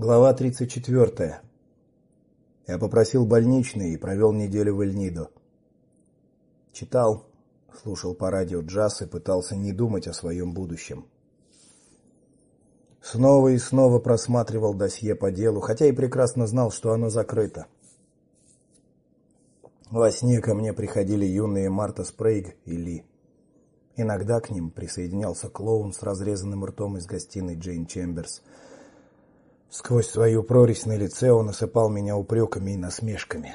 Глава 34. Я попросил больничный и провел неделю в Эльнидо. Читал, слушал по радио джаз и пытался не думать о своем будущем. Снова и снова просматривал досье по делу, хотя и прекрасно знал, что оно закрыто. Во сне ко мне приходили юные Марта Спрейг и Ли. Иногда к ним присоединялся клоун с разрезанным ртом из гостиной Джейн Чемберс – Сквозь свою прорезь на лице он осыпал меня упреками и насмешками.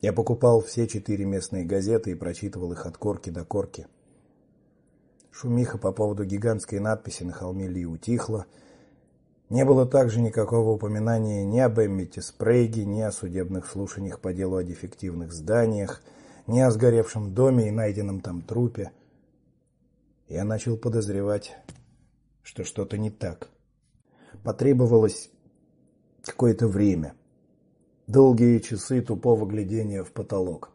Я покупал все четыре местные газеты и прочитывал их от корки до корки. Шумиха по поводу гигантской надписи на холме Ли утихла. Не было также никакого упоминания ни об Эммите Спрейге, ни о судебных слушаниях по делу о дефективных зданиях, ни о сгоревшем доме и найденном там трупе. Я начал подозревать, что что-то не так потребовалось какое-то время. Долгие часы тупого глядения в потолок.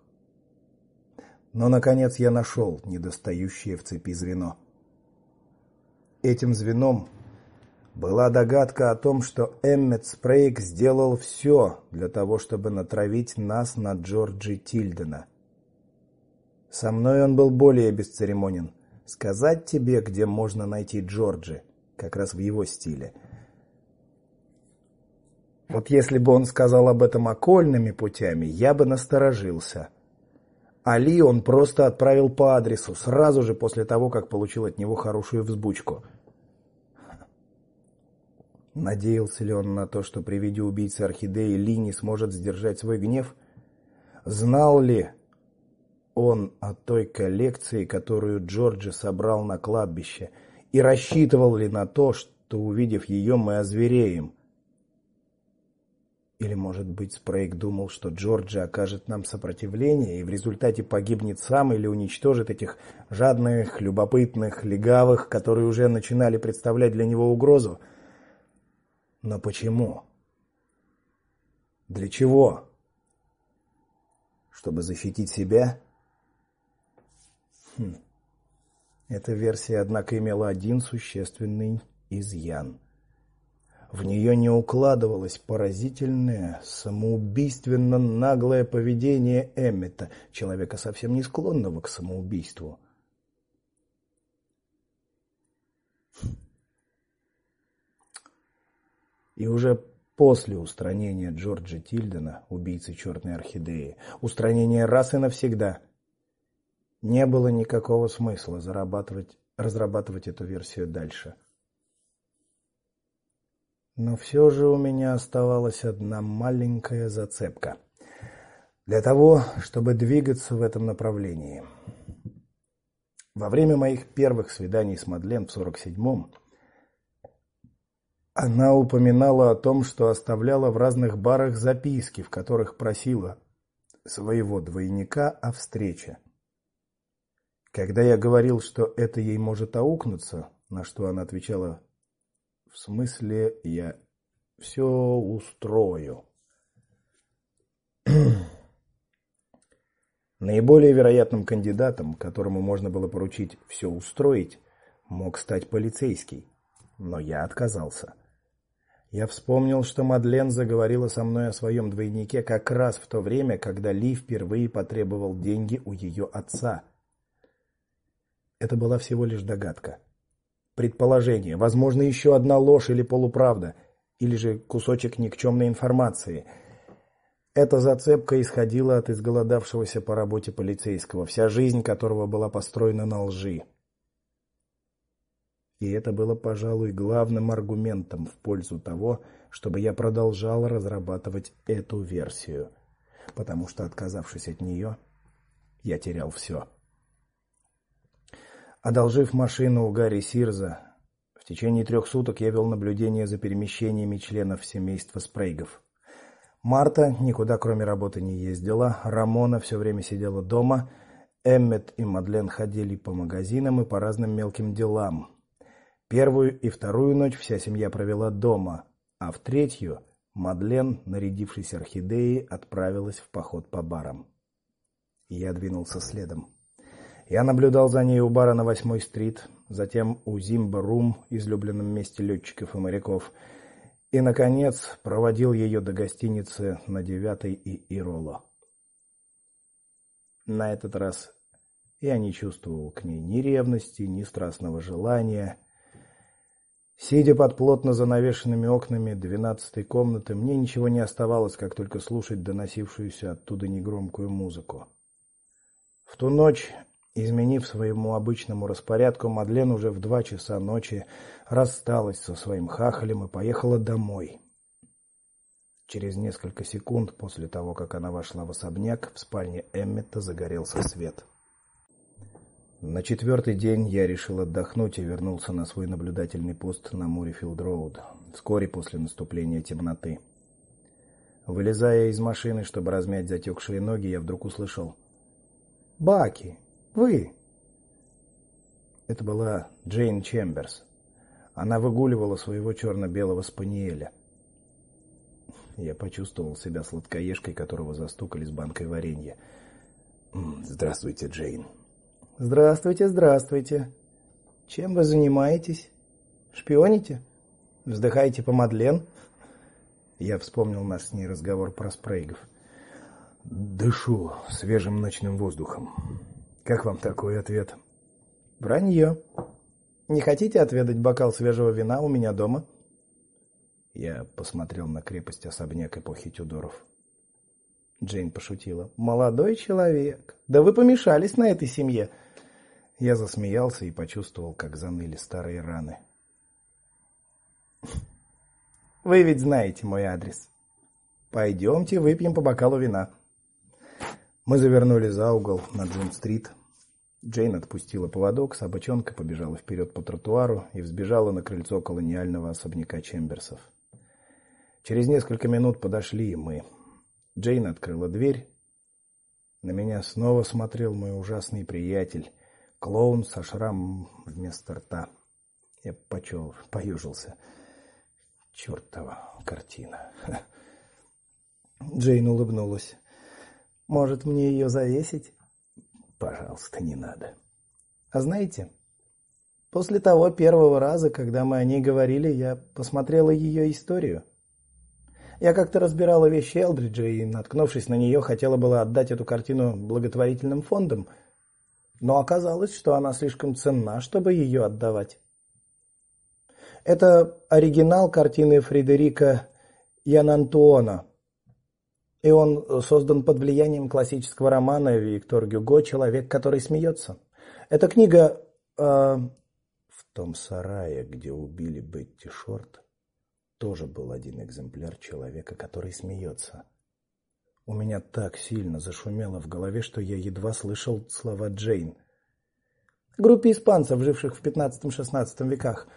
Но наконец я нашел недостающее в цепи звено. Этим звеном была догадка о том, что Эммет Спрейк сделал все для того, чтобы натравить нас на Джорджи Тильдена. Со мной он был более бесцеремонен. Сказать тебе, где можно найти Джорджи, как раз в его стиле. Вот если бы он сказал об этом окольными путями, я бы насторожился. Али он просто отправил по адресу сразу же после того, как получил от него хорошую взбучку. Надеялся ли он на то, что при виде убийцы орхидеи Ли не сможет сдержать свой гнев? Знал ли он о той коллекции, которую Джорджи собрал на кладбище, и рассчитывал ли на то, что увидев ее, мы озвереем? Или, может быть, Спрейг думал, что Джорджи окажет нам сопротивление и в результате погибнет сам или уничтожит этих жадных, любопытных, легавых, которые уже начинали представлять для него угрозу? Но почему? Для чего? Чтобы защитить себя? Хм. Эта версия, однако, имела один существенный изъян – в нее не укладывалось поразительное, самоубийственно наглое поведение Эммета, человека совсем не склонного к самоубийству. И уже после устранения Джорджа Тильдена, убийцы черной орхидеи, устранения раз и навсегда, не было никакого смысла зарабатывать, разрабатывать эту версию дальше. Но все же у меня оставалась одна маленькая зацепка. Для того, чтобы двигаться в этом направлении. Во время моих первых свиданий с Мадлен в 47-м она упоминала о том, что оставляла в разных барах записки, в которых просила своего двойника о встрече. Когда я говорил, что это ей может аукнуться, на что она отвечала: в смысле, я все устрою. Наиболее вероятным кандидатом, которому можно было поручить все устроить, мог стать полицейский, но я отказался. Я вспомнил, что Мадлен заговорила со мной о своем двойнике как раз в то время, когда Ли впервые потребовал деньги у ее отца. Это была всего лишь догадка предположение, возможно, еще одна ложь или полуправда, или же кусочек никчемной информации. Эта зацепка исходила от изголодавшегося по работе полицейского, вся жизнь которого была построена на лжи. И это было, пожалуй, главным аргументом в пользу того, чтобы я продолжал разрабатывать эту версию, потому что отказавшись от нее, я терял все. Одолжив машину у Гарри Сирза, в течение трех суток я вел наблюдение за перемещениями членов семейства Спрейгов. Марта никуда кроме работы не ездила, Рамона все время сидела дома, Эммет и Мадлен ходили по магазинам и по разным мелким делам. Первую и вторую ночь вся семья провела дома, а в третью Мадлен, нарядившись орхидеей, отправилась в поход по барам. Я двинулся следом. Я наблюдал за ней у бара на Восьмой стрит, затем у Зимба-Рум, излюбленном месте летчиков и моряков, и наконец проводил ее до гостиницы на девятой и Ироло. На этот раз я не чувствовал к ней ни ревности, ни страстного желания. Сидя под плотно занавешенными окнами двенадцатой комнаты, мне ничего не оставалось, как только слушать доносившуюся оттуда негромкую музыку. В ту ночь, изменив своему обычному распорядку, Мадлен уже в два часа ночи рассталась со своим хахалем и поехала домой. Через несколько секунд после того, как она вошла в особняк, в спальне Эммета загорелся свет. На четвертый день я решил отдохнуть и вернулся на свой наблюдательный пост на Мурифилд-роуд, вскоре после наступления темноты. Вылезая из машины, чтобы размять затекшие ноги, я вдруг услышал: "Баки, вы?" Это была Джейн Чемберс. Она выгуливала своего черно белого спаниеля. Я почувствовал себя сладкоежкой, которого застукали с банкой варенья. "Здравствуйте, Джейн", Здравствуйте, здравствуйте. Чем вы занимаетесь? Шпионите? Вздыхаете по Мадлен? Я вспомнил наш с ней разговор про спрейгов. Дышу свежим ночным воздухом. Как вам такой ответ? Вранье. Не хотите отведать бокал свежего вина у меня дома? Я посмотрел на крепость особняк эпохи Тюдоров. Джейн пошутила. Молодой человек. Да вы помешались на этой семье. Я засмеялся и почувствовал, как заныли старые раны. Вы ведь знаете мой адрес. Пойдемте выпьем по бокалу вина. Мы завернули за угол на Джун-стрит. Джейн отпустила поводок, собачонка побежала вперед по тротуару и взбежала на крыльцо колониального особняка Чемберсов. Через несколько минут подошли и мы. Джейн открыла дверь. На меня снова смотрел мой ужасный приятель, клоун со шрамом вместо рта. Я почел, поюжился. Чёртова картина. Джейн улыбнулась. Может, мне ее завесить? Пожалуйста, не надо. А знаете, после того первого раза, когда мы о ней говорили, я посмотрела ее историю. Я как-то разбирала вещи Элдриджа и, наткнувшись на нее, хотела было отдать эту картину благотворительным фондам, но оказалось, что она слишком ценна, чтобы ее отдавать. Это оригинал картины Фредерика Янантуона. И он создан под влиянием классического романа Виктор Гюго Человек, который смеется». Эта книга э, в том сарае, где убили Бетти Шорт, тоже был один экземпляр человека, который смеется. У меня так сильно зашумело в голове, что я едва слышал слова Джейн. Группе испанцев, живших в 15-16 веках,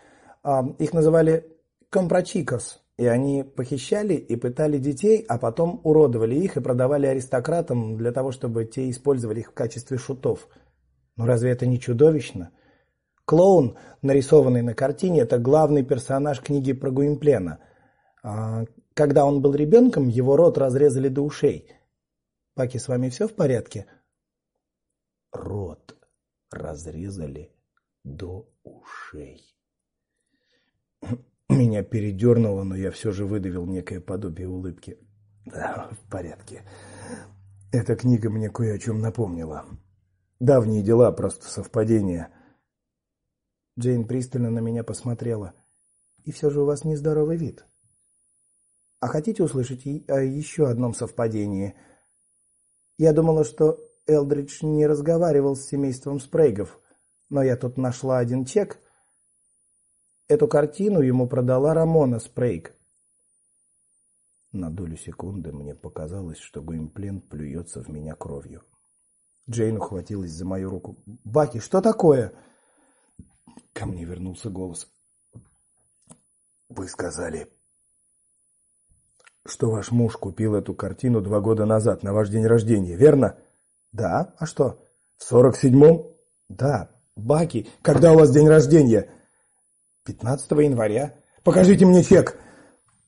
а, их называли компрочикос, и они похищали и пытали детей, а потом уродовали их и продавали аристократам для того, чтобы те использовали их в качестве шутов. Но разве это не чудовищно? Клоун, нарисованный на картине, это главный персонаж книги про Гуимплена. А, когда он был ребенком, его рот разрезали до ушей. Паки, с вами все в порядке? Рот разрезали до ушей. Меня передернуло, но я все же выдавил некое подобие улыбки. Да, в порядке. Эта книга мне кое о чем напомнила. Давние дела, просто совпадение. Джейн пристально на меня посмотрела. И все же у вас нездоровый вид. А хотите услышать о еще одном совпадении? Я думала, что Элдридж не разговаривал с семейством Спрейгов, но я тут нашла один чек. Эту картину ему продала Рамона Спрейг. На долю секунды мне показалось, что Гуимплен плюется в меня кровью. Джейн ухватилась за мою руку. "Баки, что такое?" Ко мне вернулся голос. Вы сказали, что ваш муж купил эту картину два года назад на ваш день рождения, верно? Да. А что? В сорок седьмом? Да. Баки, когда у вас день рождения? 15 января. Покажите мне чек.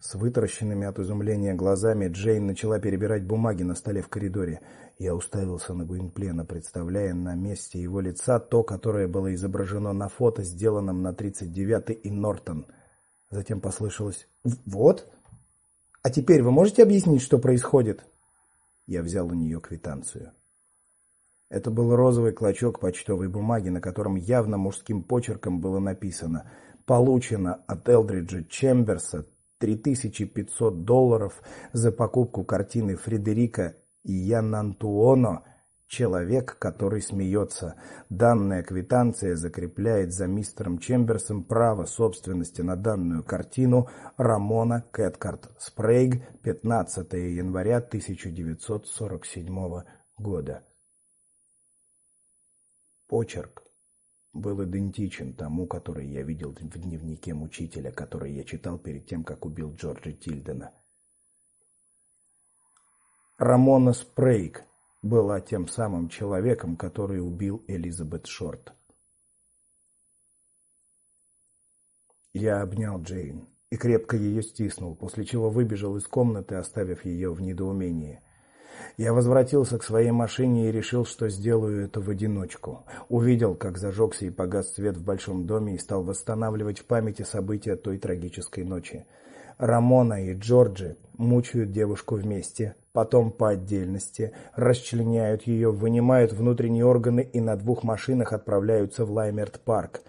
С вытаращенными от изумления глазами Джейн начала перебирать бумаги на столе в коридоре. Я уставился на Гуинплена, представляя на месте его лица то, которое было изображено на фото, сделанном на 39-й и Нортон. Затем послышалось: "Вот. А теперь вы можете объяснить, что происходит?" Я взял у нее квитанцию. Это был розовый клочок почтовой бумаги, на котором явно мужским почерком было написано: "Получено от Элдриджа Чемберса 3500 долларов за покупку картины Фредерика Янантуоно Человек, который смеется. Данная квитанция закрепляет за мистером Чемберсом право собственности на данную картину Рамона Кэткарт Спрейг 15 января 1947 года. Почерк был идентичен тому, который я видел в дневнике мучителя, который я читал перед тем, как убил Джорджа Тильдена. Рамона Спрейг была тем самым человеком, который убил Элизабет Шорт. Я обнял Джейн и крепко ее стиснул, после чего выбежал из комнаты, оставив ее в недоумении. Я возвратился к своей машине и решил, что сделаю это в одиночку. Увидел, как зажегся и погас свет в большом доме и стал восстанавливать в памяти события той трагической ночи. Рамона и Джорджи мучают девушку вместе, потом по отдельности, расчленяют ее, вынимают внутренние органы и на двух машинах отправляются в Лаймерт-парк.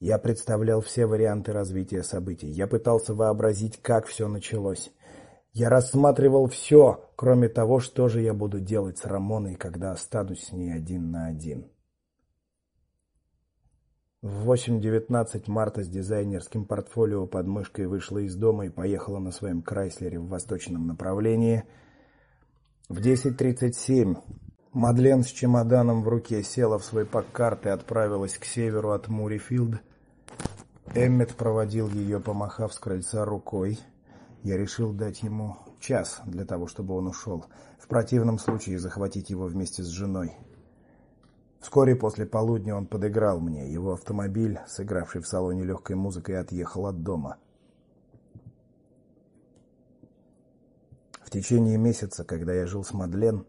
Я представлял все варианты развития событий. Я пытался вообразить, как все началось. Я рассматривал все, кроме того, что же я буду делать с Рамоной, когда останусь с ней один на один. В 8:19 марта с дизайнерским портфолио под мышкой вышла из дома и поехала на своем Крайслере в восточном направлении. В 10:37 Мадлен с чемоданом в руке села в свой паккарт и отправилась к северу от Мурифилд. Эммет проводил ее, помахав с крыльца рукой. Я решил дать ему час для того, чтобы он ушел. В противном случае захватить его вместе с женой. Вскоре после полудня он подыграл мне. Его автомобиль, сыгравший в салоне легкой музыкой, отъехал от дома. В течение месяца, когда я жил с Мадлен,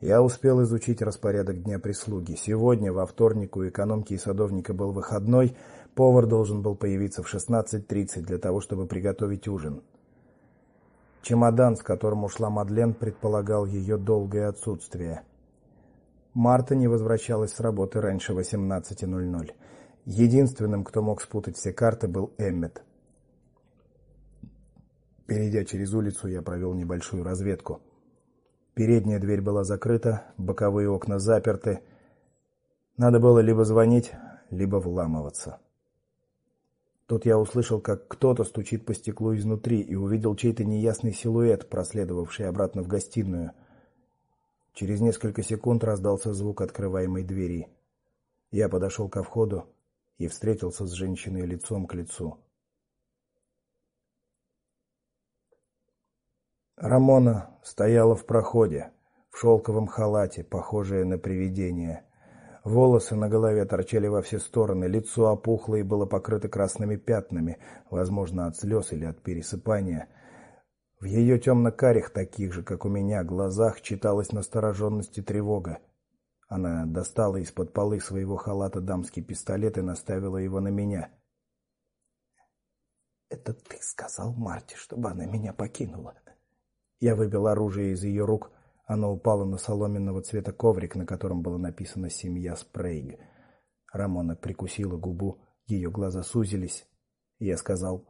я успел изучить распорядок дня прислуги. Сегодня, во вторник, у экономки и садовника был выходной. Повар должен был появиться в 16:30 для того, чтобы приготовить ужин. Чемодан, с которым ушла Мадлен, предполагал ее долгое отсутствие. Марта не возвращалась с работы раньше 18:00. Единственным, кто мог спутать все карты, был Эммет. Перейдя через улицу, я провел небольшую разведку. Передняя дверь была закрыта, боковые окна заперты. Надо было либо звонить, либо вламываться. Тут я услышал, как кто-то стучит по стеклу изнутри и увидел чей-то неясный силуэт, проследовавший обратно в гостиную. Через несколько секунд раздался звук открываемой двери. Я подошел ко входу и встретился с женщиной лицом к лицу. Рамона стояла в проходе, в шелковом халате, похожая на привидение. Волосы на голове торчали во все стороны, лицо опухло и было покрыто красными пятнами, возможно, от слез или от пересыпания. В ее темно карих таких же, как у меня, глазах читалась настороженность и тревога. Она достала из-под полы своего халата дамский пистолет и наставила его на меня. "Это ты сказал Марте, чтобы она меня покинула?" Я выбил оружие из ее рук. Оно упало на соломенного цвета коврик, на котором было написано семья Спрейг. Рамона прикусила губу, ее глаза сузились. Я сказал: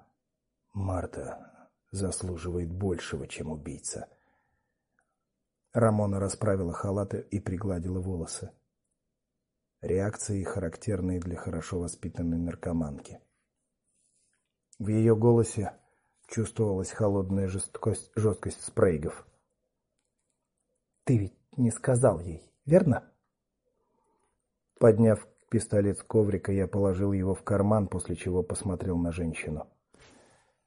"Марта заслуживает большего, чем убийца". Рамона расправила халаты и пригладила волосы. Реакции, характерные для хорошо воспитанной наркоманки. В ее голосе чувствовалась холодная жесткость, жесткость спрейгов. Ты ведь не сказал ей, верно? Подняв пистолет с коврика, я положил его в карман, после чего посмотрел на женщину.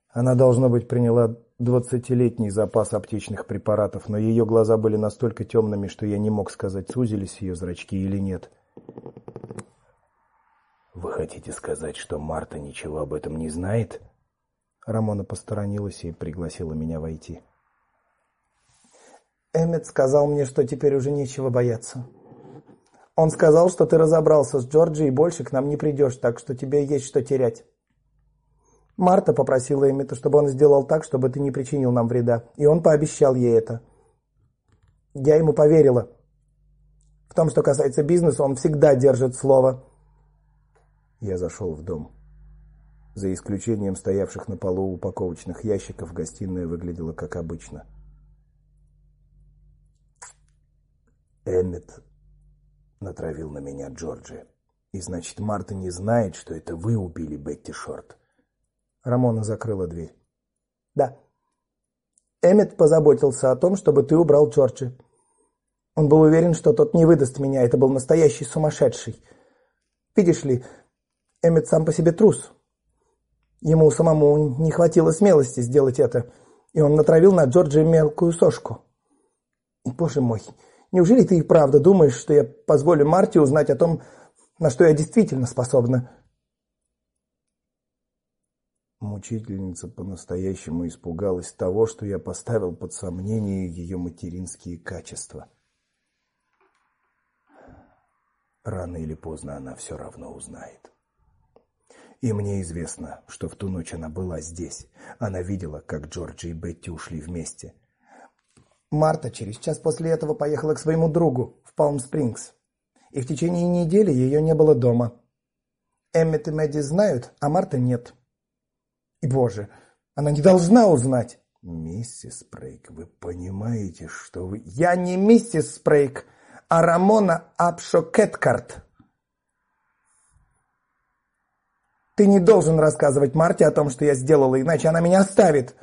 Она должно быть приняла двадцатилетний запас аптечных препаратов, но ее глаза были настолько темными, что я не мог сказать, сузились ее зрачки или нет. Вы хотите сказать, что Марта ничего об этом не знает? Рамона посторонилась и пригласила меня войти. Эммет сказал мне, что теперь уже нечего бояться. Он сказал, что ты разобрался с Джорджи и больше к нам не придешь, так что тебе есть что терять. Марта попросила Эммета, чтобы он сделал так, чтобы ты не причинил нам вреда, и он пообещал ей это. Я ему поверила. В том, что касается бизнеса, он всегда держит слово. Я зашел в дом. За исключением стоявших на полу упаковочных ящиков, гостиная выглядела как обычно. Эммет натравил на меня Джорджи. И значит, Марта не знает, что это вы убили Бетти Шорт. Рамона закрыла дверь. Да. Эммет позаботился о том, чтобы ты убрал Джорджи. Он был уверен, что тот не выдаст меня, это был настоящий сумасшедший. Видишь ли, Эммет сам по себе трус. Ему самому не хватило смелости сделать это, и он натравил на Джорджи мелкую сошку. И, боже мой, неужели ты и правда думаешь, что я позволю Марте узнать о том, на что я действительно способна? Мучительница по-настоящему испугалась того, что я поставил под сомнение ее материнские качества. Рано или поздно она все равно узнает. И мне известно, что в ту ночь она была здесь. Она видела, как Джорджи и Бетти ушли вместе. Марта через час после этого поехала к своему другу в Палм-Спрингс. И в течение недели ее не было дома. Эммет и Мэдди знают, а Марта нет. И, боже, она не должна узнать. Миссис Спрейк, вы понимаете, что вы... Я не миссис Спрейк, а Рамона Апшокеткарт. Ты не должен рассказывать Марте о том, что я сделала, иначе она меня оставит.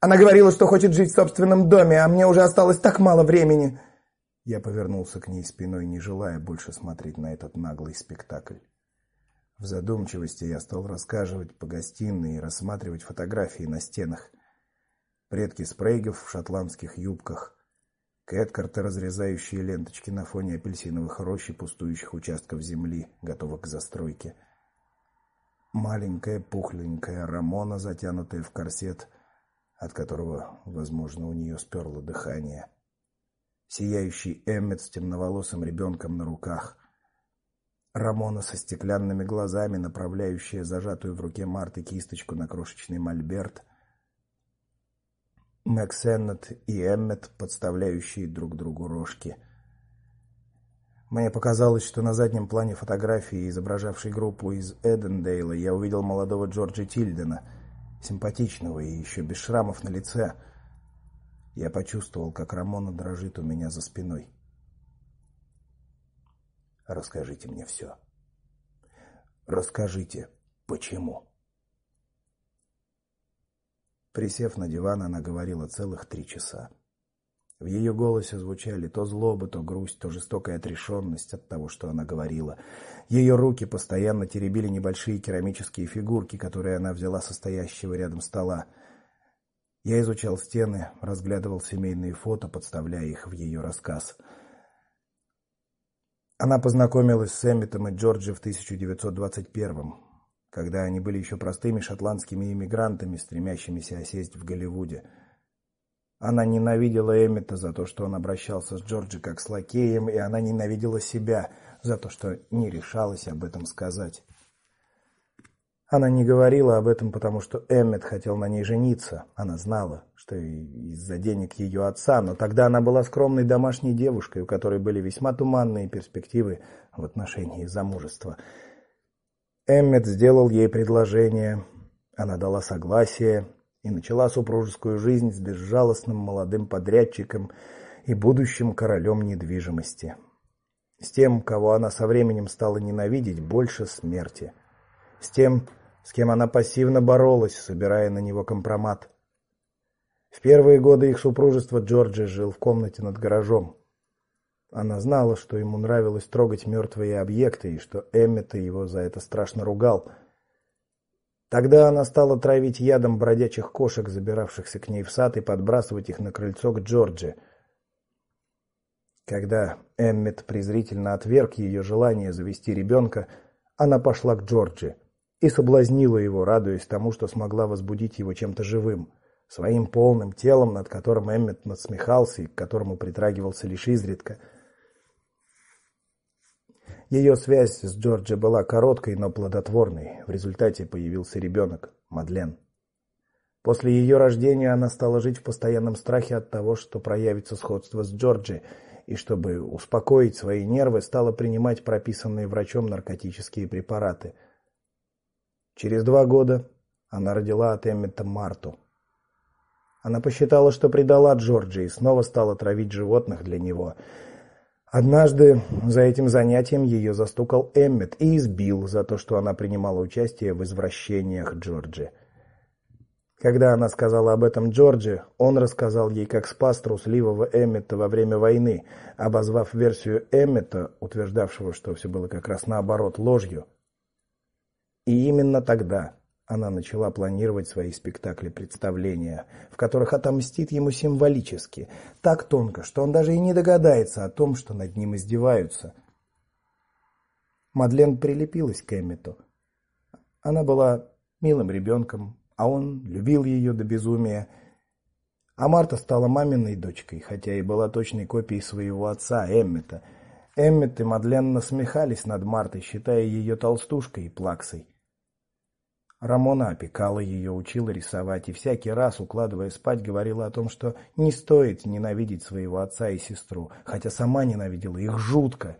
Она говорила, что хочет жить в собственном доме, а мне уже осталось так мало времени. Я повернулся к ней спиной, не желая больше смотреть на этот наглый спектакль. В задумчивости я стал рассказывать по гостиной и рассматривать фотографии на стенах. Предки спрейгов в шотландских юбках, кэткарты, разрезающие ленточки на фоне апельсиновых рощ и пустующих участков земли, готовых к застройке – маленькая пухленькая Рамона, затянутая в корсет, от которого, возможно, у нее сперло дыхание. Сияющий Эммет с темноволосым ребенком на руках. Рамона со стеклянными глазами, направляющая зажатую в руке Марты кисточку на крошечный мольберт. Максеннет и Эммет, подставляющие друг другу рожки — мне показалось, что на заднем плане фотографии, изображавшей группу из Эдендейла, я увидел молодого Джорджа Тильдена, симпатичного и еще без шрамов на лице. Я почувствовал, как Рамона дрожит у меня за спиной. Расскажите мне все. Расскажите, почему? Присев на диван, она говорила целых три часа. В ее голосе звучали то злоба, то грусть, то жестокая отрешенность от того, что она говорила. Ее руки постоянно теребили небольшие керамические фигурки, которые она взяла со стоящего рядом стола. Я изучал стены, разглядывал семейные фото, подставляя их в ее рассказ. Она познакомилась с Эмметом и Джорджи в 1921 когда они были еще простыми шотландскими иммигрантами, стремящимися осесть в Голливуде. Она ненавидела Эммета за то, что он обращался с Джорджи как с лакеем, и она ненавидела себя за то, что не решалась об этом сказать. Она не говорила об этом, потому что Эммет хотел на ней жениться. Она знала, что из-за денег ее отца, но тогда она была скромной домашней девушкой, у которой были весьма туманные перспективы в отношении замужества. Эммет сделал ей предложение, она дала согласие, и начала супружескую жизнь с безжалостным молодым подрядчиком и будущим королем недвижимости. С тем, кого она со временем стала ненавидеть больше смерти. С тем, с кем она пассивно боролась, собирая на него компромат. В первые годы их супружества Джорджи жил в комнате над гаражом. Она знала, что ему нравилось трогать мертвые объекты и что Эммет его за это страшно ругал – Тогда она стала травить ядом бродячих кошек, забиравшихся к ней в сад, и подбрасывать их на крыльцо к Джорджи. Когда Эммет презрительно отверг ее желание завести ребенка, она пошла к Джорджи и соблазнила его, радуясь тому, что смогла возбудить его чем-то живым, своим полным телом, над которым Эммет насмехался и к которому притрагивался лишь изредка. Ее связь с Джорджи была короткой, но плодотворной. В результате появился ребенок, Мадлен. После ее рождения она стала жить в постоянном страхе от того, что проявится сходство с Джорджи, и чтобы успокоить свои нервы, стала принимать прописанные врачом наркотические препараты. Через два года она родила от Эммета Марту. Она посчитала, что предала Джорджи и снова стала травить животных для него. Однажды за этим занятием ее застукал Эммет и избил за то, что она принимала участие в извращениях Джорджи. Когда она сказала об этом Джорджи, он рассказал ей, как спас трусливого Эммета во время войны, обозвав версию Эммета, утверждавшего, что все было как раз наоборот, ложью. И именно тогда она начала планировать свои спектакли-представления, в которых отомстит ему символически, так тонко, что он даже и не догадается о том, что над ним издеваются. Мадлен прилепилась к Эммету. Она была милым ребенком, а он любил ее до безумия. А Марта стала маминой дочкой, хотя и была точной копией своего отца Эммета. Эммет и Мадлен насмехались над Мартой, считая ее толстушкой и плаксой. Рамона опекала ее, учила рисовать и всякий раз, укладывая спать, говорила о том, что не стоит ненавидеть своего отца и сестру, хотя сама ненавидела их жутко.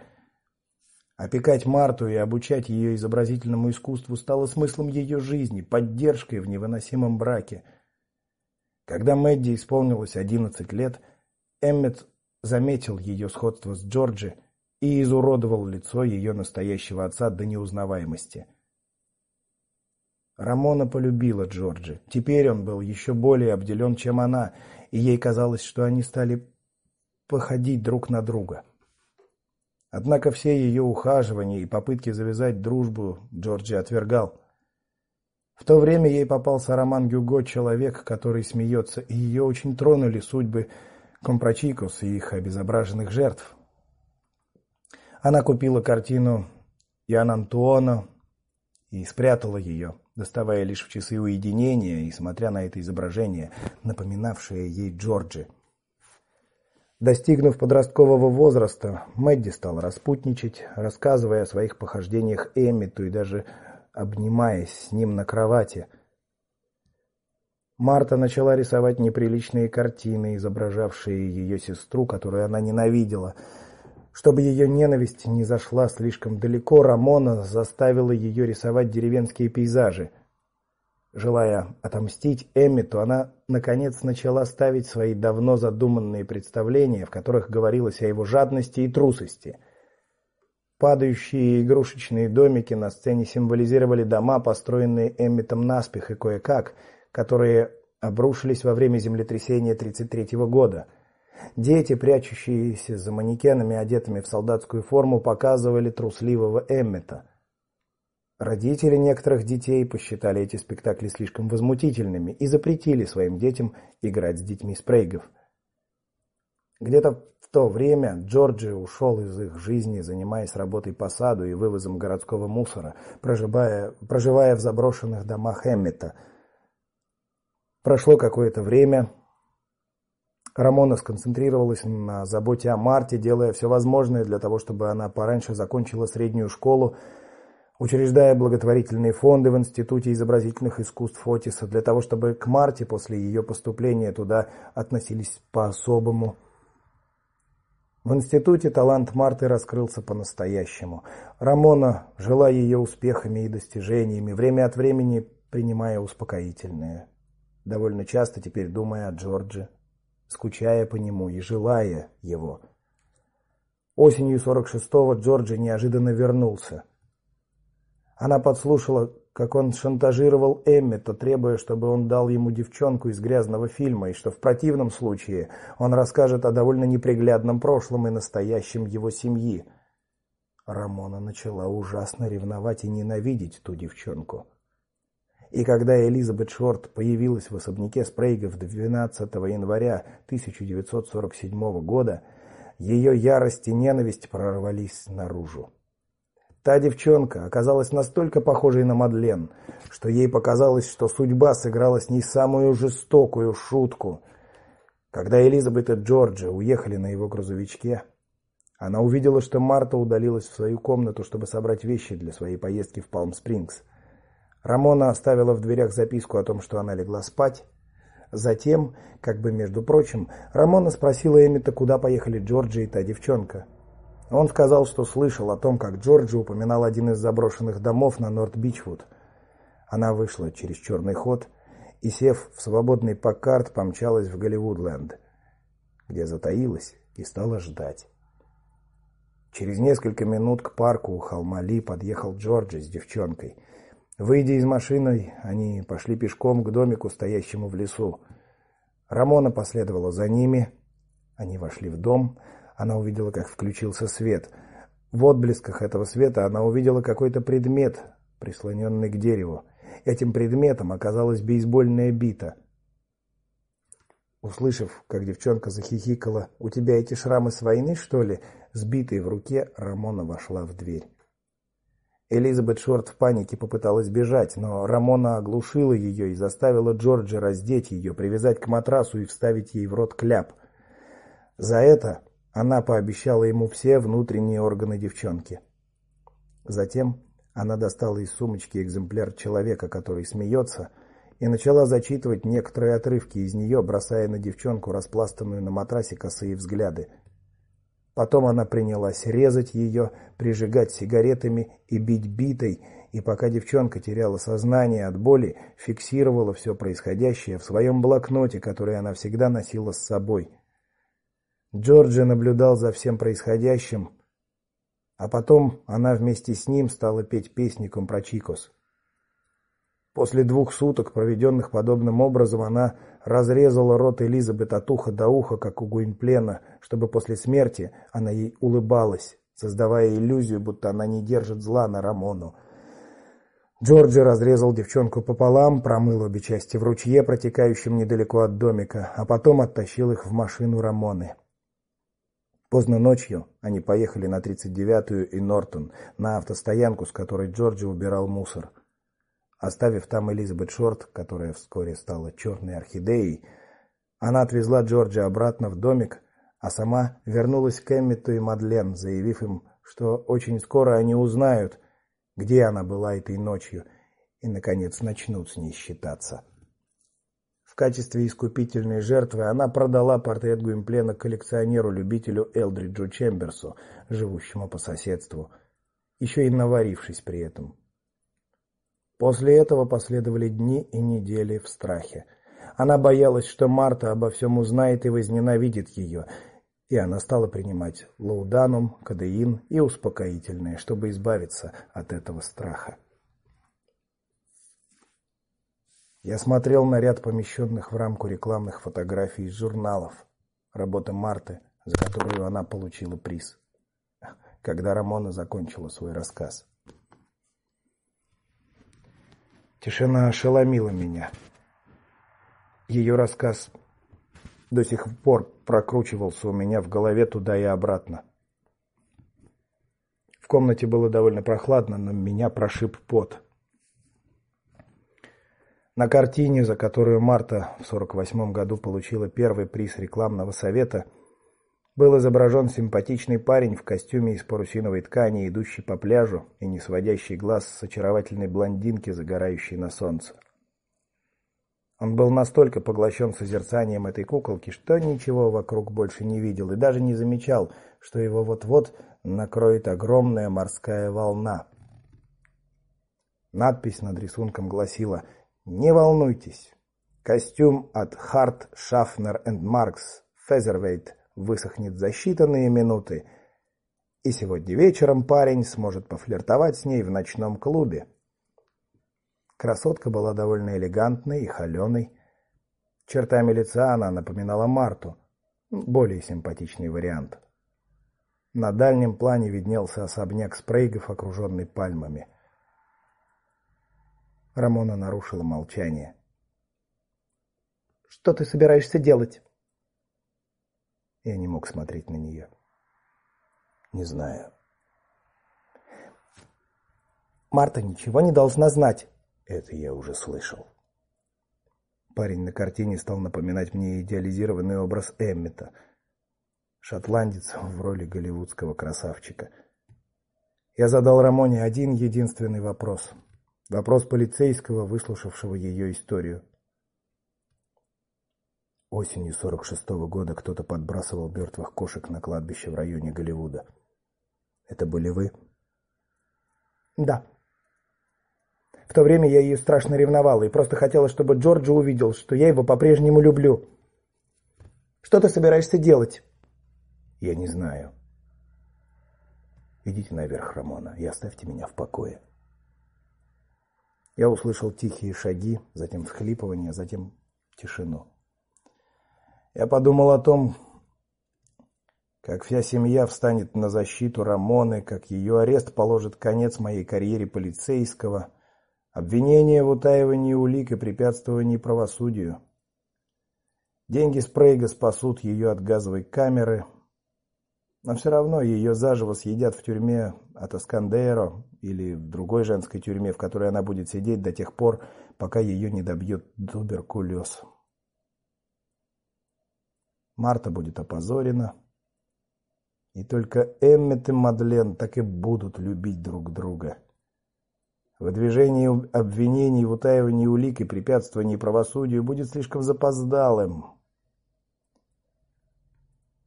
Опекать Марту и обучать ее изобразительному искусству стало смыслом ее жизни, поддержкой в невыносимом браке. Когда Мэдди исполнилось 11 лет, Эммет заметил ее сходство с Джорджи и изуродовал лицо ее настоящего отца до неузнаваемости. Рамона полюбила Джорджи. Теперь он был еще более обделен, чем она, и ей казалось, что они стали походить друг на друга. Однако все ее ухаживания и попытки завязать дружбу Джорджи отвергал. В то время ей попался роман Гюго «Человек, который смеется», и ее очень тронули судьбы Компрочикос и их обезображенных жертв. Она купила картину Ян Антуона и спрятала ее, доставая лишь в часы уединения и смотря на это изображение, напоминавшее ей Джорджи. Достигнув подросткового возраста, Мэдди стала распутничать, рассказывая о своих похождениях Эммиту и даже обнимаясь с ним на кровати. Марта начала рисовать неприличные картины, изображавшие ее сестру, которую она ненавидела. Чтобы ее ненависть не зашла слишком далеко, Рамона заставила ее рисовать деревенские пейзажи. Желая отомстить Эммиту, она наконец начала ставить свои давно задуманные представления, в которых говорилось о его жадности и трусости. Падающие игрушечные домики на сцене символизировали дома, построенные Эммитом наспех и кое-как, которые обрушились во время землетрясения 33 года. Дети, прячущиеся за манекенами, одетыми в солдатскую форму, показывали трусливого Эммита. Родители некоторых детей посчитали эти спектакли слишком возмутительными и запретили своим детям играть с детьми Спрейгов. Где-то в то время Джорджи ушел из их жизни, занимаясь работой по саду и вывозом городского мусора, проживая, проживая в заброшенных домах Эммета. Прошло какое-то время. Рамона сконцентрировалась на заботе о Марте, делая все возможное для того, чтобы она пораньше закончила среднюю школу учреждая благотворительные фонды в Институте изобразительных искусств Фотиса для того, чтобы к Марте после ее поступления туда относились по-особому. В институте талант Марты раскрылся по-настоящему. Рамона жила ее успехами и достижениями, время от времени принимая успокоительные. Довольно часто теперь думая о Джордже, скучая по нему и желая его. Осенью 46-го Джорджи неожиданно вернулся. Она подслушала, как он шантажировал Эммета, требуя, чтобы он дал ему девчонку из грязного фильма, и что в противном случае он расскажет о довольно неприглядном прошлом и настоящем его семьи. Рамона начала ужасно ревновать и ненавидеть ту девчонку. И когда Элизабет Шорт появилась в особняке Спрейгов 12 января 1947 года, ее ярость и ненависть прорвались наружу. Та девчонка оказалась настолько похожей на Мадлен, что ей показалось, что судьба сыграла с ней самую жестокую шутку. Когда Элизабет и Джорджи уехали на его грузовичке, она увидела, что Марта удалилась в свою комнату, чтобы собрать вещи для своей поездки в Палм-Спрингс. Рамона оставила в дверях записку о том, что она легла спать. Затем, как бы между прочим, Рамона спросила Эмита, куда поехали Джорджи и та девчонка. Он сказал, что слышал о том, как Джорджи упоминал один из заброшенных домов на Норт-Бичвуд. Она вышла через черный ход и, сев в свободный Паккарт, помчалась в Голливудленд, где затаилась и стала ждать. Через несколько минут к парку у холма Ли подъехал Джорджи с девчонкой. Выйдя из машины, они пошли пешком к домику, стоящему в лесу. Рамона последовала за ними. Они вошли в дом. Она увидела, как включился свет. В отблесках этого света она увидела какой-то предмет, прислоненный к дереву. Этим предметом оказалась бейсбольная бита. Услышав, как девчонка захихикала: "У тебя эти шрамы с войны, что ли?" сбитой в руке, Рамона вошла в дверь. Элизабет Шорт в панике попыталась бежать, но Рамона оглушила ее и заставила Джорджа раздеть ее, привязать к матрасу и вставить ей в рот кляп. За это она пообещала ему все внутренние органы девчонки. Затем она достала из сумочки экземпляр человека, который смеется, и начала зачитывать некоторые отрывки из нее, бросая на девчонку распластанную на матрасе косые взгляды. Потом она принялась резать ее, прижигать сигаретами и бить битой, и пока девчонка теряла сознание от боли, фиксировала все происходящее в своем блокноте, который она всегда носила с собой. Джорджи наблюдал за всем происходящим, а потом она вместе с ним стала петь песни Компрочикос. После двух суток, проведенных подобным образом, она разрезала рот Элизабет от уха до уха, как у Гуинплена, чтобы после смерти она ей улыбалась, создавая иллюзию, будто она не держит зла на Рамону. Джорджи разрезал девчонку пополам, промыл обе части в ручье, протекающем недалеко от домика, а потом оттащил их в машину Рамоны. Поздно ночью они поехали на 39-ю и Нортон, на автостоянку, с которой Джорджи убирал мусор. Оставив там Элизабет Шорт, которая вскоре стала черной орхидеей, она отвезла Джорджа обратно в домик, а сама вернулась к Эммиту и Мадлен, заявив им, что очень скоро они узнают, где она была этой ночью, и наконец начнут с ней считаться. В качестве искупительной жертвы она продала портрет Гуимплена коллекционеру-любителю Элдриджу Чемберсу, живущему по соседству, еще и наварившись при этом. После этого последовали дни и недели в страхе. Она боялась, что Марта обо всем узнает и возненавидит ее, и она стала принимать лауданум, кадеин и успокоительные, чтобы избавиться от этого страха. Я смотрел на ряд помещенных в рамку рекламных фотографий из журналов. Работа Марты, за которую она получила приз. Когда Рамона закончила свой рассказ. Тишина ошеломила меня. Ее рассказ до сих пор прокручивался у меня в голове туда и обратно. В комнате было довольно прохладно, но меня прошиб пот. На картине, за которую Марта в 48 году получила первый приз рекламного совета, был изображен симпатичный парень в костюме из парусиновой ткани, идущий по пляжу и не сводящий глаз с очаровательной блондинки, загорающей на солнце. Он был настолько поглощен созерцанием этой куколки, что ничего вокруг больше не видел и даже не замечал, что его вот-вот накроет огромная морская волна. Надпись над рисунком гласила: "Не волнуйтесь. Костюм от Hart, Schaffner Marks Featherweight высохнет за считанные минуты, и сегодня вечером парень сможет пофлиртовать с ней в ночном клубе. Красотка была довольно элегантной и холеной. Чертами лица она напоминала Марту, более симпатичный вариант. На дальнем плане виднелся особняк Спрейгов, окруженный пальмами. Рамона нарушила молчание. Что ты собираешься делать? Я не мог смотреть на нее. Не знаю. Марта ничего не должна знать. Это я уже слышал. Парень на картине стал напоминать мне идеализированный образ Эммета. Шотландец в роли голливудского красавчика. Я задал Рамоне один единственный вопрос. Вопрос полицейского, выслушавшего ее историю. Осенью 46-го года кто-то подбрасывал мертвых кошек на кладбище в районе Голливуда. Это были вы? Да. В то время я ее страшно ревновала и просто хотела, чтобы Джорджи увидел, что я его по-прежнему люблю. Что ты собираешься делать? Я не знаю. Идите наверх, Рамона, и оставьте меня в покое. Я услышал тихие шаги, затем всхлипывание, затем тишину. Я подумал о том, как вся семья встанет на защиту Рамоны, как ее арест положит конец моей карьере полицейского, обвинение в утаивании улик и препятствовании правосудию. Деньги Спрейга спасут ее от газовой камеры, но все равно ее заживо съедят в тюрьме от Аскандеро или в другой женской тюрьме, в которой она будет сидеть до тех пор, пока ее не добьет туберкулез. Марта будет опозорена, и только Эммет и Мадлен так и будут любить друг друга. Выдвижение обвинений в утаивании улик и препятствовании правосудию будет слишком запоздалым.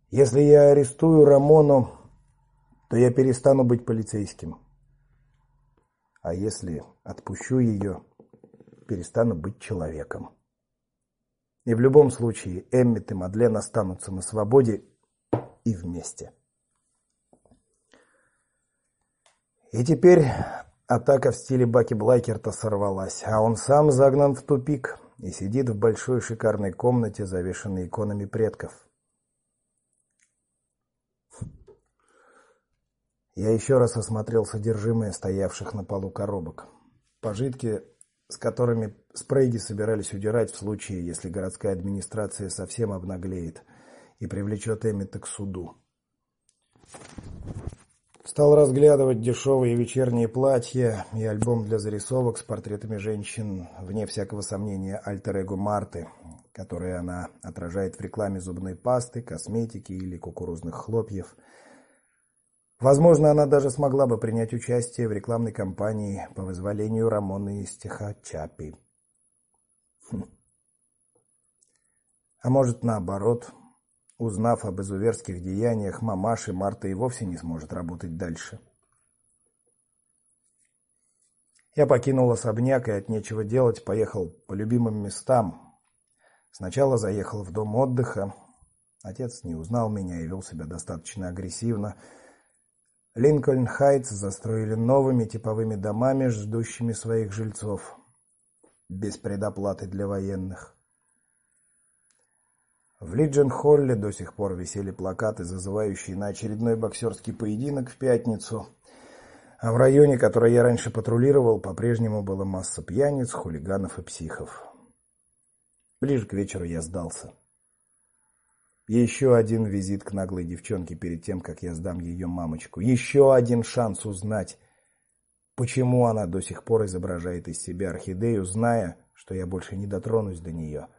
Если я арестую Рамону, то я перестану быть полицейским. А если отпущу ее, перестану быть человеком. И в любом случае Эммит и Мадлен останутся на свободе и вместе. И теперь атака в стиле Баки Блайкерта сорвалась, а он сам загнан в тупик и сидит в большой шикарной комнате, завешенной иконами предков. Я еще раз осмотрел содержимое стоявших на полу коробок. Пожитки с которыми спрейги собирались удирать в случае, если городская администрация совсем обнаглеет и привлечет Эммета к суду. Стал разглядывать дешевые вечерние платья и альбом для зарисовок с портретами женщин, вне всякого сомнения, альтер-эго Марты, которые она отражает в рекламе зубной пасты, косметики или кукурузных хлопьев – Возможно, она даже смогла бы принять участие в рекламной кампании по вызволению Рамоны из Техачапи. Хм. А может, наоборот, узнав об изуверских деяниях мамаши, Марта и вовсе не сможет работать дальше. Я покинул особняк и от нечего делать поехал по любимым местам. Сначала заехал в дом отдыха. Отец не узнал меня и вел себя достаточно агрессивно. Линкольн-Хайтс застроили новыми типовыми домами, ждущими своих жильцов, без предоплаты для военных. В Лиджен-Холле до сих пор висели плакаты, зазывающие на очередной боксерский поединок в пятницу. А в районе, который я раньше патрулировал, по-прежнему была масса пьяниц, хулиганов и психов. Ближе к вечеру я сдался. Еще один визит к наглой девчонке перед тем, как я сдам ее мамочку. Еще один шанс узнать, почему она до сих пор изображает из себя орхидею, зная, что я больше не дотронусь до нее.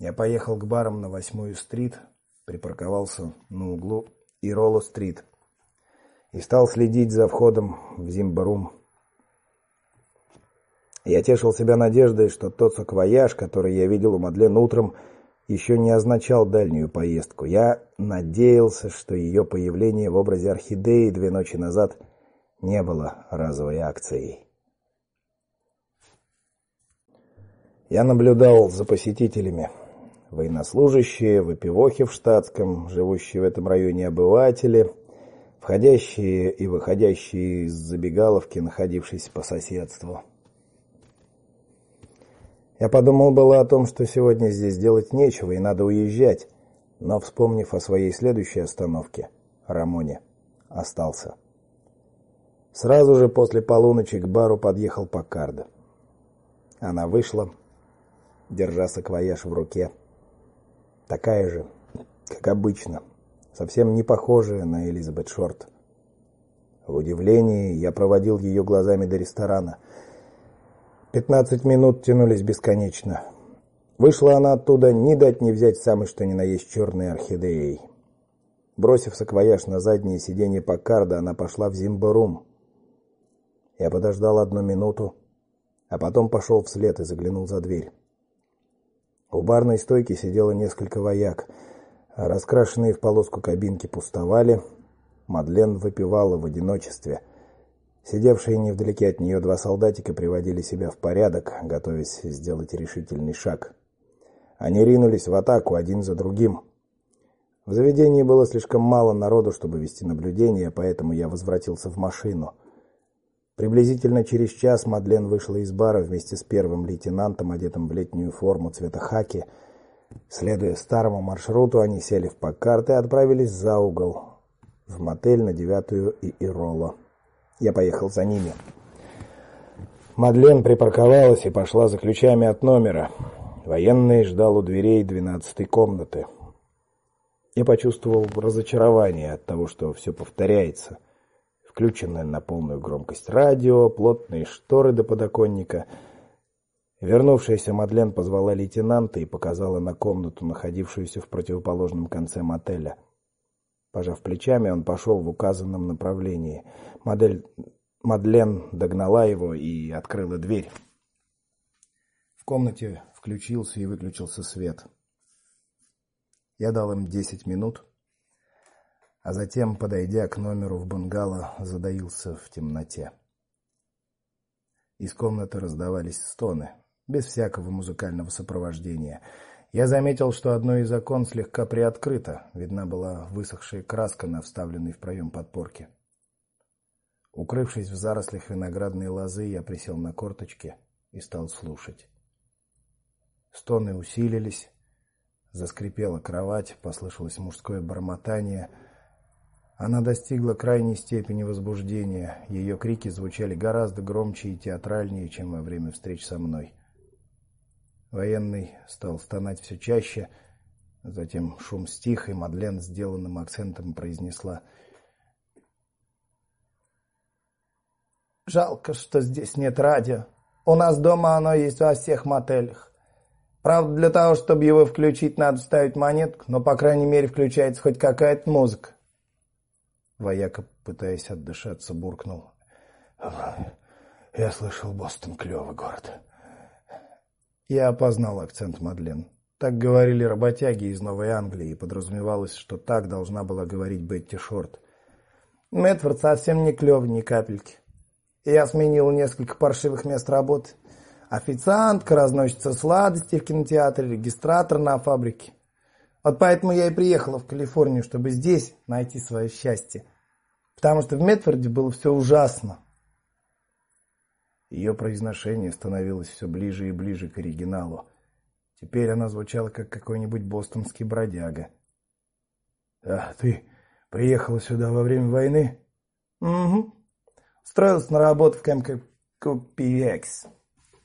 Я поехал к барам на Восьмую стрит, припарковался на углу Ироло-стрит и стал следить за входом в Зимбарум. Я тешил себя надеждой, что тот саквояж, который я видел у Мадлен утром, еще не означал дальнюю поездку. Я надеялся, что ее появление в образе орхидеи две ночи назад не было разовой акцией. Я наблюдал за посетителями. Военнослужащие, выпивохи в штатском, живущие в этом районе обыватели, входящие и выходящие из забегаловки, находившиеся по соседству. Я подумал было о том, что сегодня здесь делать нечего и надо уезжать, но вспомнив о своей следующей остановке, Рамоне, остался. Сразу же после полуночи к бару подъехал Покарда. Она вышла, держа саквояж в руке. Такая же, как обычно, совсем не похожая на Элизабет Шорт. В удивлении я проводил ее глазами до ресторана. Пятнадцать минут тянулись бесконечно. Вышла она оттуда не дать не взять самой что ни на есть черной орхидеей. Бросив саквояж на заднее сиденье Паккарда, она пошла в Зимбарум. Я подождал одну минуту, а потом пошел вслед и заглянул за дверь. У барной стойки сидело несколько вояк. Раскрашенные в полоску кабинки пустовали. Мадлен выпивала в одиночестве. Сидевшие невдалеке от нее два солдатика приводили себя в порядок, готовясь сделать решительный шаг. Они ринулись в атаку один за другим. В заведении было слишком мало народу, чтобы вести наблюдение, поэтому я возвратился в машину. Приблизительно через час Мадлен вышла из бара вместе с первым лейтенантом, одетым в летнюю форму цвета хаки. Следуя старому маршруту, они сели в Паккарт и отправились за угол в мотель на девятую и Ироло. Я поехал за ними. Мадлен припарковалась и пошла за ключами от номера. Военный ждал у дверей двенадцатой комнаты. Я почувствовал разочарование от того, что все повторяется. Включенное на полную громкость радио, плотные шторы до подоконника. Вернувшаяся Мадлен позвала лейтенанта и показала на комнату, находившуюся в противоположном конце мотеля. Пожав плечами, он пошел в указанном направлении. Модель Мадлен догнала его и открыла дверь. В комнате включился и выключился свет. Я дал им десять минут, а затем, подойдя к номеру в бунгало, задаился в темноте. Из комнаты раздавались стоны, без всякого музыкального сопровождения. Я заметил, что одно из окон слегка приоткрыто, видна была высохшая краска на вставленной в проем подпорке. Укрывшись в зарослях виноградной лозы, я присел на корточки и стал слушать. Стоны усилились, заскрипела кровать, послышалось мужское бормотание. Она достигла крайней степени возбуждения. Ее крики звучали гораздо громче и театральнее, чем во время встреч со мной. Военный стал стонать все чаще, затем шум стих, и Мадлен сделанным акцентом произнесла: Жалко, что здесь нет радио. У нас дома оно есть во всех мотелях. Правда, для того, чтобы его включить, надо ставить монетку, но по крайней мере включается хоть какая-то музыка. Вояка, пытаясь отдышаться, буркнул: "Я слышал, Бостон клевый город". Я опознал акцент Мадлен. Так говорили работяги из Новой Англии, и подразумевалось, что так должна была говорить Бетти Шорт. Мэтфорд совсем не клёвый ни капельки. Я сменил несколько паршивых мест работы. Официантка, разносчица сладостей в кинотеатре, регистратор на фабрике. Вот поэтому я и приехала в Калифорнию, чтобы здесь найти свое счастье. Потому что в Медфорде было все ужасно. Ее произношение становилось все ближе и ближе к оригиналу. Теперь она звучала как какой-нибудь бостонский бродяга. "А ты приехала сюда во время войны?" "Угу. Строился на работу в КМК PX.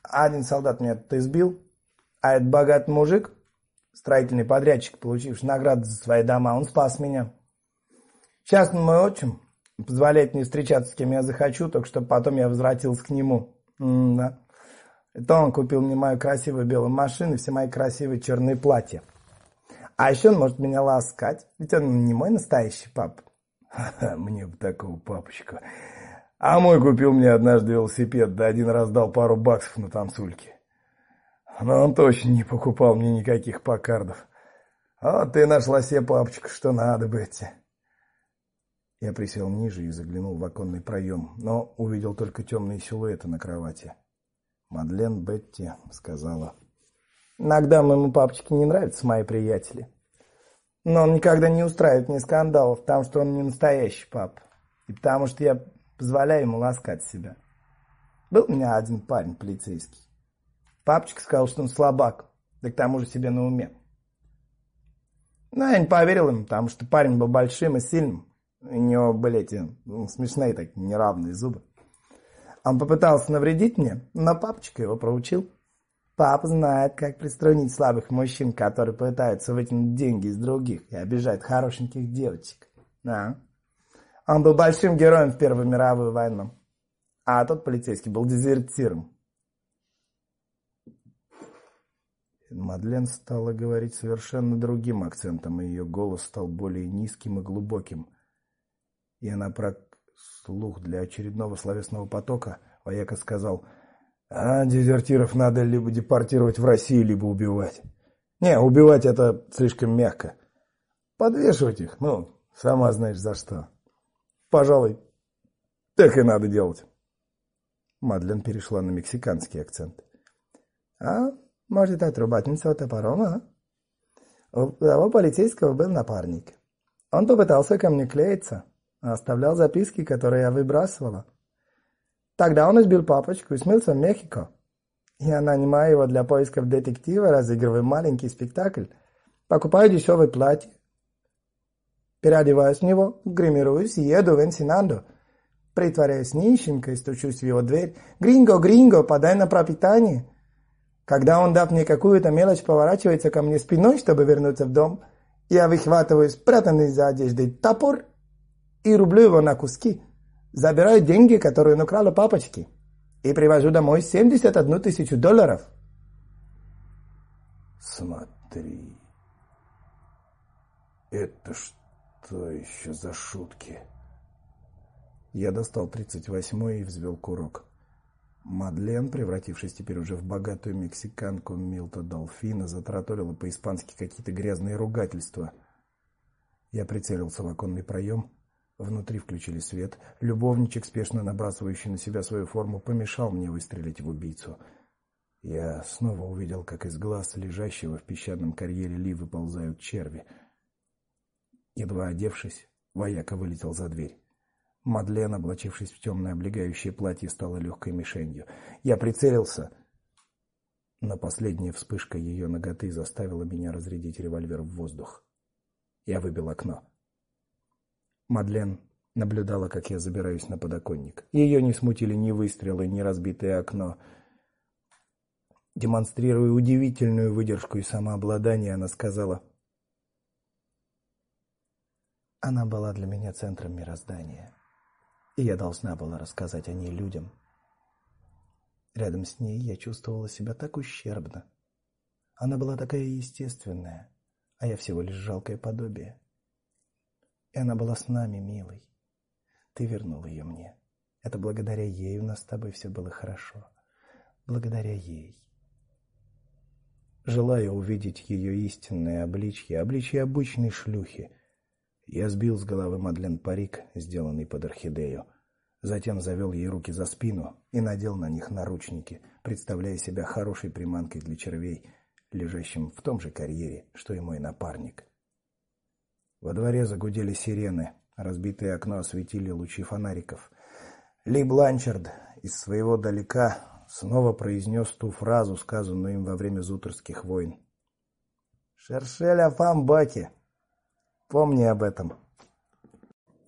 Один солдат меня тут избил, а этот богатый мужик, строительный подрядчик, получивший награду за свои дома, он спас меня. Сейчас мой отчим позволяет мне встречаться с кем я захочу, только чтобы потом я возвратился к нему. Да. Это он купил мне мою красивую белую машину и все мои красивые черные платья. А еще он может меня ласкать, ведь он не мой настоящий папа. Мне бы такого папочку. А мой купил мне однажды велосипед, да один раз дал пару баксов на танцульке. Но он точно не покупал мне никаких покардов. А ты нашла себе папочку, что надо быть. Я присел ниже и заглянул в оконный проем, но увидел только темные силуэты на кровати. Мадлен Бетти сказала: "Иногда моему папочке не нравятся мои приятели. Но он никогда не устраивает мне скандалов, потому что он не настоящий папа, и потому что я позволяю ему ласкать себя. Был у меня один парень полицейский. Папочка сказал, что он слабак, да к тому же себе на уме. Но я не поверил ему, потому что парень был большим и сильным. У него были эти смешные так неравные зубы. Он попытался навредить мне, но папочка его проучил. Папа знает, как приструнить слабых мужчин, которые пытаются вытянуть деньги из других и обижают хорошеньких девочек. Да. Он был большим героем в Первую мировую войну. А тот полицейский был дезертиром. Мадлен стала говорить совершенно другим акцентом, и ее голос стал более низким и глубоким. И она про слух для очередного словесного потока вояка сказал: "А дезертиров надо либо депортировать в Россию, либо убивать. Не, убивать это слишком мягко. Подвешивать их, ну, сама знаешь за что. Пожалуй, так и надо делать". Мадлен перешла на мексиканский акцент. А может отрубать лицо топором, а? У того полицейского был напарник. Он попытался ко мне клеиться, оставлял записки, которые я выбрасывала. Тогда он избил папочку и смылся в Мехико. Я нанимаю его для поисков детектива, разыгрываю маленький спектакль, покупаю дешевое платье, переодеваюсь в него, гримируюсь и еду в Энсинандо. Притворяюсь нищенкой, стучусь в его дверь. «Гринго, гринго, подай на пропитание!» Когда он, дав мне какую-то мелочь, поворачивается ко мне спиной, чтобы вернуться в дом, я выхватываю спрятанный за одеждой топор и рублю его на куски. Забираю деньги, которые он украл у папочки, и привожу домой 71 тысячу долларов. Смотри, это что еще за шутки? Я достал 38-й и взвел курок. Мадлен, превратившись теперь уже в богатую мексиканку Милта Долфина, затраторила по-испански какие-то грязные ругательства. Я прицелился в оконный проем. Внутри включили свет. Любовничек, спешно набрасывающий на себя свою форму, помешал мне выстрелить в убийцу. Я снова увидел, как из глаз лежащего в песчаном карьере Ли выползают черви. Едва одевшись, вояка вылетел за дверь. Мадлен, облачившись в темное облегающее платье, стала легкой мишенью. Я прицелился, но последняя вспышка ее ноготы заставила меня разрядить револьвер в воздух. Я выбил окно. Мадлен наблюдала, как я забираюсь на подоконник. Ее не смутили ни выстрелы, ни разбитое окно. Демонстрируя удивительную выдержку и самообладание, она сказала: "Она была для меня центром мироздания и я должна была рассказать о ней людям. Рядом с ней я чувствовала себя так ущербно. Она была такая естественная, а я всего лишь жалкое подобие. И она была с нами, милый. Ты вернул ее мне. Это благодаря ей у нас с тобой все было хорошо. Благодаря ей. Желая увидеть ее истинное обличье, обличье обычной шлюхи, я сбил с головы Мадлен парик, сделанный под орхидею. Затем завел ей руки за спину и надел на них наручники, представляя себя хорошей приманкой для червей, лежащим в том же карьере, что и мой напарник. Во дворе загудели сирены, разбитое окно осветили лучи фонариков. Ли Бланчард из своего далека снова произнес ту фразу, сказанную им во время Зутерских войн. «Шершеля фамбаки!» Помни об этом.